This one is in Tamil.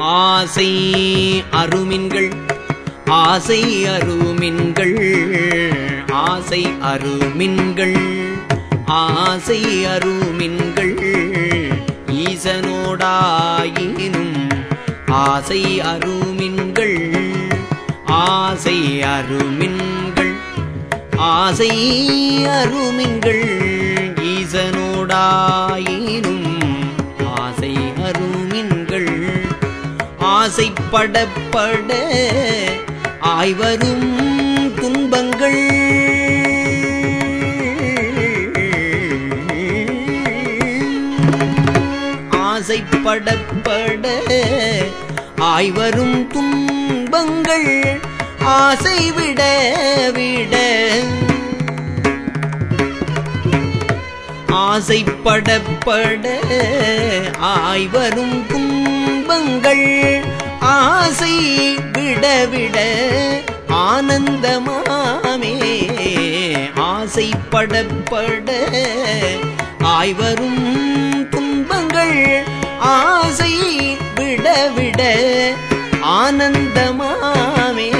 ஆசை அருமின்கள் ஆசை அருமின்கள் ஆசை அருமின்கள் ஆசை அருமின்கள் ஈசனோடாயினும் ஆசை அருமின்கள் ஆசை அருமின்கள் ஆசை அருமின்கள் ஈசனோடாயினும் ஆசைப்படப்பட ஆய்வரும் துன்பங்கள். ஆசைப்படப்பட ஆய்வரும் துன்பங்கள். ஆசை விட விட ஆசைப்படப்பட ஆய்வரும் துன்பங்கள் ஆசை விடவிட விட ஆனந்தமாமே. ஆசைப்படப்பட ஆய்வரும் துன்பங்கள் ஆசை விடவிட ஆனந்தமாமே.